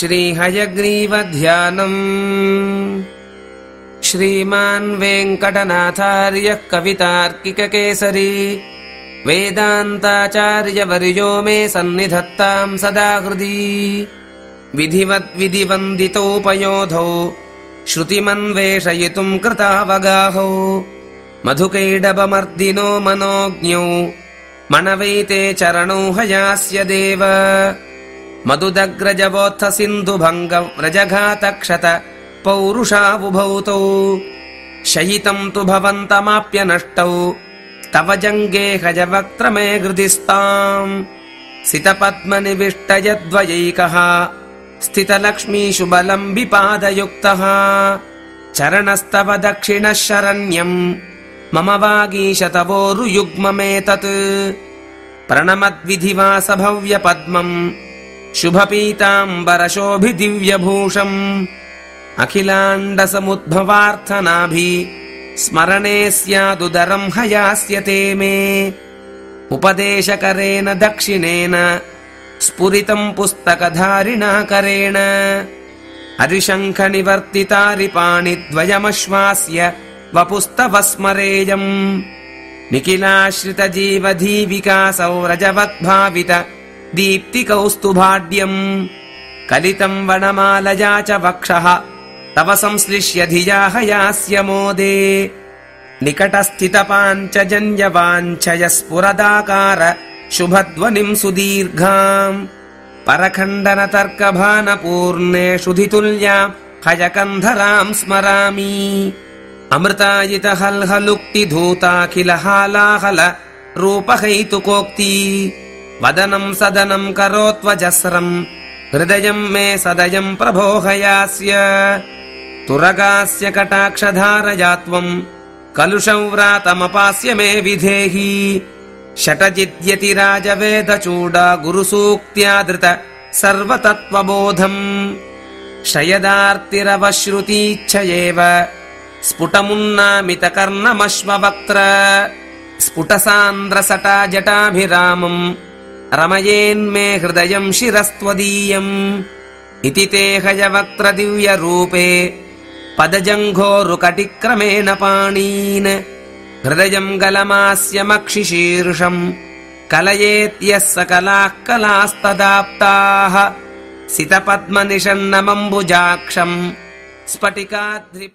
श्रीहयग्रीवध्यानम् श्रीमान् वेङ्कटनाथार्यः कवितार्किककेसरी वेदान्ताचार्यवर्यो मे सन्निधत्ताम् सदा हृदि विधिवद्विधिवन्दितोपयोधौ श्रुतिमन्वेषयितुम् कृतावगाहौ मधुकैडबमर्दिनो मनोज्ञौ मनवैते चरणौ हयास्य देव मधुदग्रजवोत्थ सिन्धुभङ्ग व्रजघातक्षत पौरुषावुभौतौ। शयितम् तु भवन्तमाप्य नष्टौ। तव जङ्गे हजवक्त्रमे हृदिस्ताम् सितपद्मनिविष्टयद्वयैकः। स्थितलक्ष्मीषु बलम् विपादयुक्तः चरणस्तव दक्षिणः शरण्यम् मम वागीश तवोरुयुग्ममेतत् प्रणमद्विधिवासभव्यपद्मम् शुभपीताम्बरशोभिदिव्यभूषम् अखिलाण्डसमुद्भवार्थनाभि स्मरणे स्यादुदरम् हयास्यते मे। उपदेशकरेण दक्षिणेन स्फुरितम् पुस्तकधारिणा करेण। हरिशङ्खनिवर्तितारिपाणिद्वयमश्वास्य वपुस्तव स्मरेयम् निखिलाश्रितजीवधीविकासौ रजवद्भावित दीप्तिकौस्तुभाड्यम्। कलितम् वनमालया च वक्षः। तव संश्लिष्य धिया हयास्य मोदे। निकटस्थितपाञ्चजन्यवाञ्छय स्फुरदाकार शुभध्वनिम् सुदीर्घाम्। परखण्डनतर्कभानपूर्णे क्षुधितुल्याम् हयकन्धराम् स्मरामि। अमृतायितहल्हलुक्तिधूताखिल हालाहल रूपहैतुकोक्ति वदनम् सदनम् करोत्वजस्रम्। हृदयम् मे सदयम् प्रभोहयास्य तुरगास्य कटाक्षधारया त्वम् कलुषव्रातमपास्य मे विधेहि। षटजिद्यतिराजवेदचूडा गुरुसूक्त्यादृत सर्वतत्त्वबोधम्। शयदार्तिरवश्रुतीच्छ एव स्फुटमुन्नामितकर्णमश्ववक्त्र। स्फुटसान्द्रसटा जटाभिरामम् रमयेन्मे हृदयम् शिरस्त्वदीयम्। इति ते हयवक्त्र दिव्यरूपे। पदजङ्घोरुकटिक्रमेण पाणीन्। हृदयम् गलमास्यमक्षिशीर्षम् कलयेत्यः सकलाः कलास्तदाप्ताः। सितपद्मनिषन्नमम्बुजाक्षम्। स्फटिकाद्रि